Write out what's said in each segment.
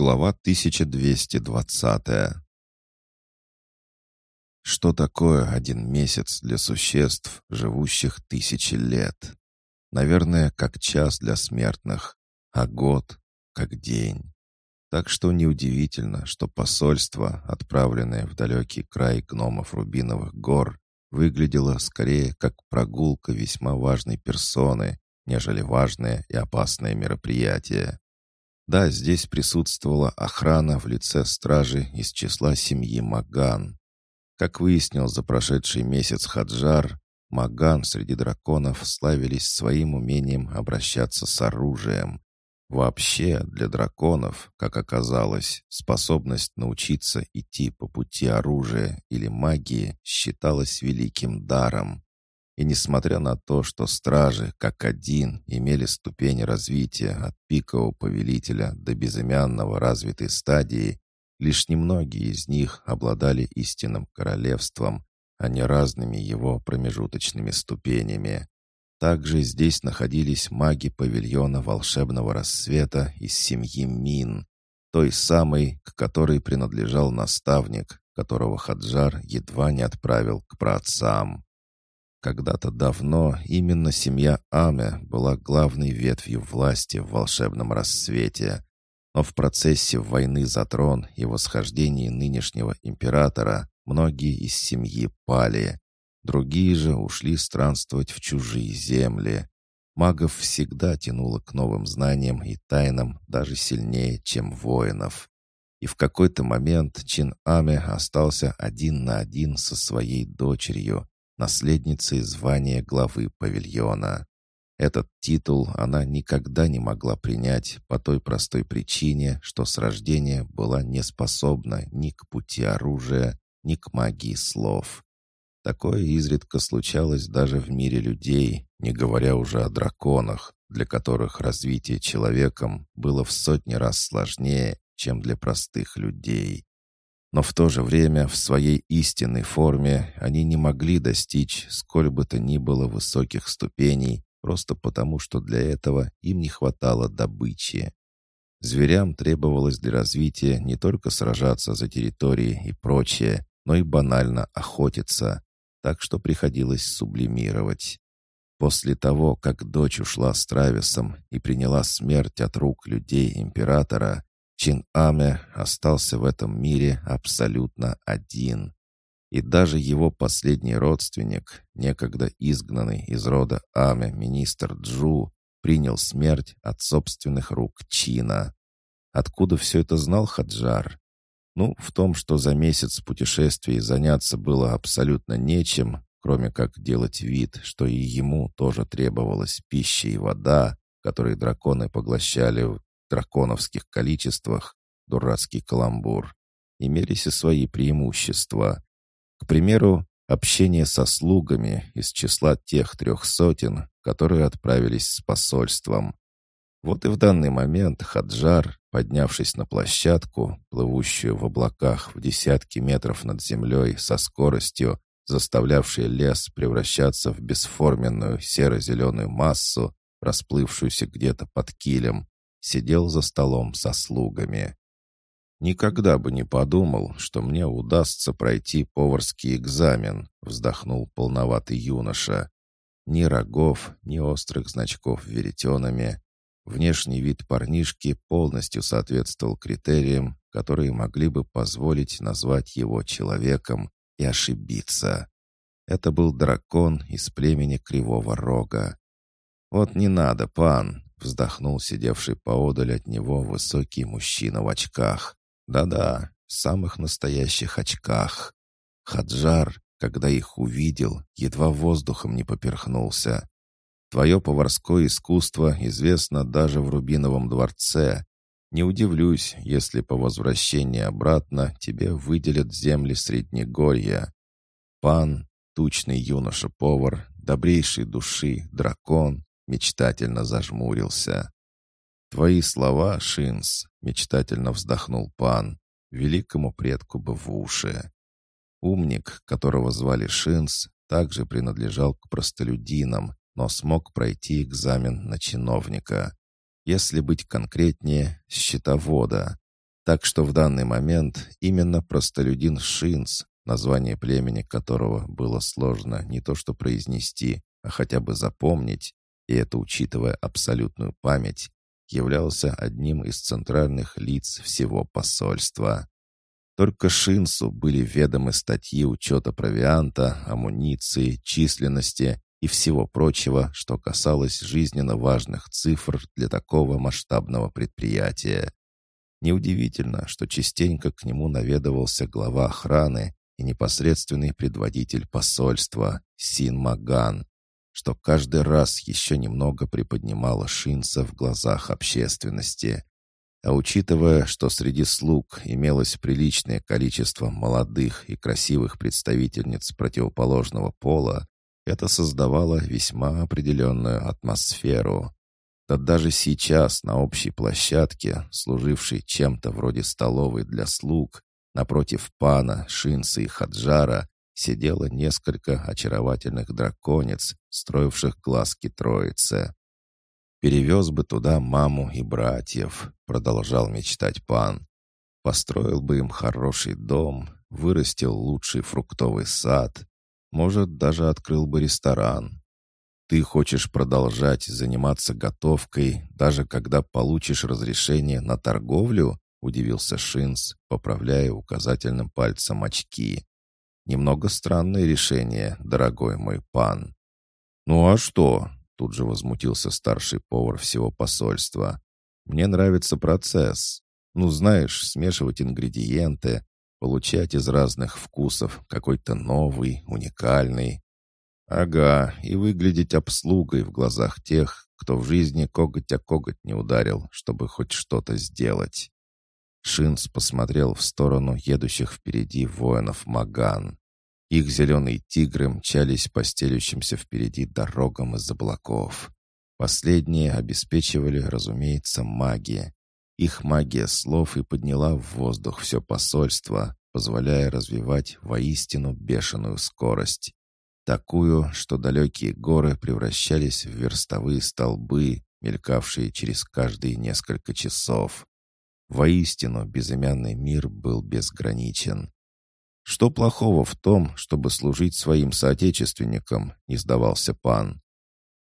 Глава 1220 Что такое один месяц для существ, живущих тысячи лет? Наверное, как час для смертных, а год — как день. Так что неудивительно, что посольство, отправленное в далекий край гномов Рубиновых гор, выглядело скорее как прогулка весьма важной персоны, нежели важное и опасное мероприятие. Да, здесь присутствовала охрана в лице стражи из числа семьи Маган. Как выяснил за прошедший месяц Хаджар, Маган среди драконов славились своим умением обращаться с оружием. Вообще, для драконов, как оказалось, способность научиться идти по пути оружия или магии считалась великим даром. И несмотря на то, что стражи, как один, имели ступень развития от пикового повелителя до безымянного развитой стадии, лишь немногие из них обладали истинным королевством, а не разными его промежуточными ступенями. Также здесь находились маги павильона волшебного рассвета из семьи Мин, той самой, к которой принадлежал наставник, которого Хаджар едва не отправил к праотцам. Когда-то давно именно семья Аме была главной ветвью власти в волшебном рассвете. Но в процессе войны за трон и восхождении нынешнего императора многие из семьи пали. Другие же ушли странствовать в чужие земли. Магов всегда тянуло к новым знаниям и тайнам даже сильнее, чем воинов. И в какой-то момент Чин Аме остался один на один со своей дочерью, наследницей звания главы павильона. Этот титул она никогда не могла принять по той простой причине, что с рождения была не способна ни к пути оружия, ни к магии слов. Такое изредка случалось даже в мире людей, не говоря уже о драконах, для которых развитие человеком было в сотни раз сложнее, чем для простых людей. Но в то же время в своей истинной форме они не могли достичь сколь бы то ни было высоких ступеней, просто потому что для этого им не хватало добычи. Зверям требовалось для развития не только сражаться за территории и прочее, но и банально охотиться, так что приходилось сублимировать. После того, как дочь ушла с Трависом и приняла смерть от рук людей императора, Чин Аме остался в этом мире абсолютно один. И даже его последний родственник, некогда изгнанный из рода Аме министр Джу, принял смерть от собственных рук Чина. Откуда все это знал Хаджар? Ну, в том, что за месяц путешествий заняться было абсолютно нечем, кроме как делать вид, что и ему тоже требовалась пища и вода, которые драконы поглощали драконовских количествах, дурацкий каламбур, имелись и свои преимущества. К примеру, общение со слугами из числа тех трех сотен, которые отправились с посольством. Вот и в данный момент Хаджар, поднявшись на площадку, плывущую в облаках в десятки метров над землей со скоростью, заставлявшей лес превращаться в бесформенную серо-зеленую массу, расплывшуюся где-то под килем, сидел за столом со слугами. «Никогда бы не подумал, что мне удастся пройти поварский экзамен», вздохнул полноватый юноша. Ни рогов, ни острых значков веретенами. Внешний вид парнишки полностью соответствовал критериям, которые могли бы позволить назвать его человеком и ошибиться. Это был дракон из племени Кривого Рога. «Вот не надо, пан!» Вздохнул сидевший поодаль от него высокий мужчина в очках. Да-да, самых настоящих очках. Хаджар, когда их увидел, едва воздухом не поперхнулся. Твое поварское искусство известно даже в Рубиновом дворце. Не удивлюсь, если по возвращении обратно тебе выделят земли Среднегорья. Пан, тучный юноша-повар, добрейшей души, дракон, мечтательно зажмурился. «Твои слова, Шинс», — мечтательно вздохнул пан, — «великому предку бы в уши». Умник, которого звали Шинс, также принадлежал к простолюдинам, но смог пройти экзамен на чиновника. Если быть конкретнее, счетовода. Так что в данный момент именно простолюдин Шинц, название племени которого было сложно не то что произнести, а хотя бы запомнить, и это учитывая абсолютную память, являлся одним из центральных лиц всего посольства. Только Шинсу были ведомы статьи учета провианта, амуниции, численности и всего прочего, что касалось жизненно важных цифр для такого масштабного предприятия. Неудивительно, что частенько к нему наведывался глава охраны и непосредственный предводитель посольства Син Маган, что каждый раз еще немного приподнимало Шинца в глазах общественности. А учитывая, что среди слуг имелось приличное количество молодых и красивых представительниц противоположного пола, это создавало весьма определенную атмосферу. Да даже сейчас на общей площадке, служившей чем-то вроде столовой для слуг, напротив пана, шинца и хаджара, сидело несколько очаровательных драконец, строивших глазки троице. «Перевез бы туда маму и братьев», — продолжал мечтать пан. «Построил бы им хороший дом, вырастил лучший фруктовый сад, может, даже открыл бы ресторан. Ты хочешь продолжать заниматься готовкой, даже когда получишь разрешение на торговлю?» — удивился Шинс, поправляя указательным пальцем очки. Немного странное решение, дорогой мой пан. Ну а что? Тут же возмутился старший повар всего посольства. Мне нравится процесс. Ну, знаешь, смешивать ингредиенты, получать из разных вкусов какой-то новый, уникальный. Ага, и выглядеть обслугой в глазах тех, кто в жизни коготь о коготь не ударил, чтобы хоть что-то сделать. Шинц посмотрел в сторону едущих впереди воинов Маган. Их зеленые тигры мчались по стелющимся впереди дорогам из облаков. Последние обеспечивали, разумеется, магия. Их магия слов и подняла в воздух все посольство, позволяя развивать воистину бешеную скорость. Такую, что далекие горы превращались в верстовые столбы, мелькавшие через каждые несколько часов. Воистину безымянный мир был безграничен. «Что плохого в том, чтобы служить своим соотечественникам?» — не сдавался пан.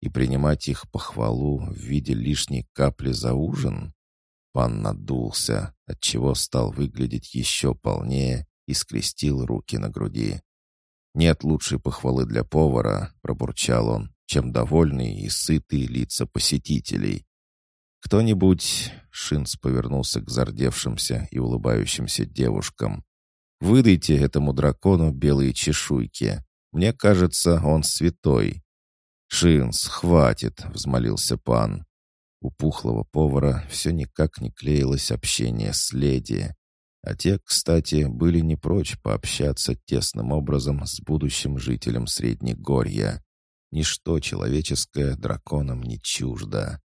«И принимать их похвалу в виде лишней капли за ужин?» Пан надулся, отчего стал выглядеть еще полнее и скрестил руки на груди. «Нет лучшей похвалы для повара», — пробурчал он, «чем довольные и сытые лица посетителей. «Кто-нибудь...» — Шинц повернулся к зардевшимся и улыбающимся девушкам. Выдайте этому дракону белые чешуйки. Мне кажется, он святой». «Шинс, хватит!» — взмолился пан. У пухлого повара все никак не клеилось общение с леди. А те, кстати, были не прочь пообщаться тесным образом с будущим жителем Среднегорья. Ничто человеческое драконам не чуждо.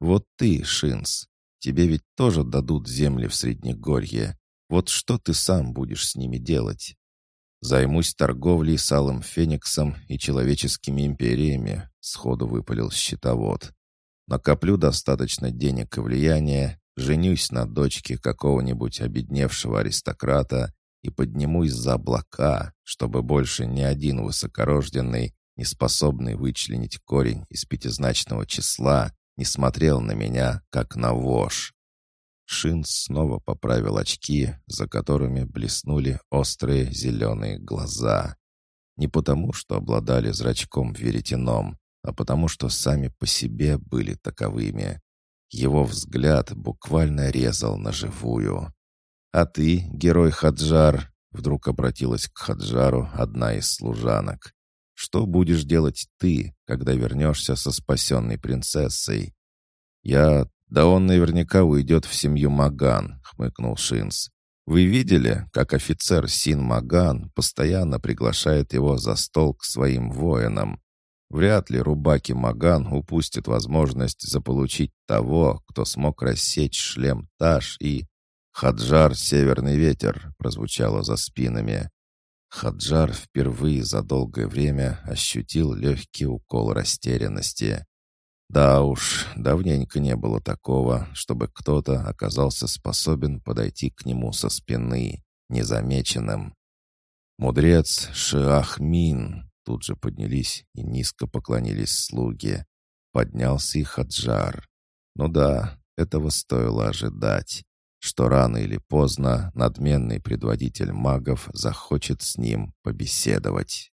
Вот ты, Шинс, тебе ведь тоже дадут земли в Среднегорье, вот что ты сам будешь с ними делать? Займусь торговлей с Алым Фениксом и человеческими империями, сходу выпалил счетовод. Накоплю достаточно денег и влияния, женюсь на дочке какого-нибудь обедневшего аристократа и поднимусь за облака, чтобы больше ни один высокорожденный, не способный вычленить корень из пятизначного числа, не смотрел на меня, как на вошь. Шин снова поправил очки, за которыми блеснули острые зеленые глаза. Не потому, что обладали зрачком веретеном, а потому, что сами по себе были таковыми. Его взгляд буквально резал на живую. «А ты, герой Хаджар?» — вдруг обратилась к Хаджару одна из служанок. «Что будешь делать ты, когда вернешься со спасенной принцессой?» «Я «Да он наверняка уйдет в семью Маган», — хмыкнул Шинс. «Вы видели, как офицер Син Маган постоянно приглашает его за стол к своим воинам? Вряд ли Рубаки Маган упустит возможность заполучить того, кто смог рассечь шлем Таш и... «Хаджар — северный ветер», — прозвучало за спинами. Хаджар впервые за долгое время ощутил легкий укол растерянности. Да уж, давненько не было такого, чтобы кто-то оказался способен подойти к нему со спины, незамеченным. Мудрец Шиахмин тут же поднялись и низко поклонились слуги. Поднялся и Хаджар. Ну да, этого стоило ожидать, что рано или поздно надменный предводитель магов захочет с ним побеседовать.